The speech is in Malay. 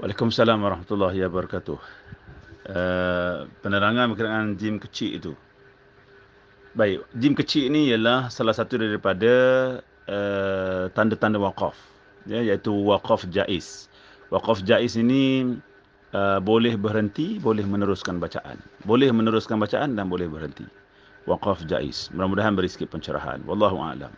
Waalaikumsalam warahmatullahi wabarakatuh. Uh, penerangan berkenaan gym kecil itu. Baik, gym kecil ini ialah salah satu daripada uh, tanda-tanda wakaf. Ya, iaitu wakaf jais. Wakaf jais ini uh, boleh berhenti, boleh meneruskan bacaan. Boleh meneruskan bacaan dan boleh berhenti. Wakaf jais. Mudah-mudahan beri sikit pencerahan. Wallahu a'lam.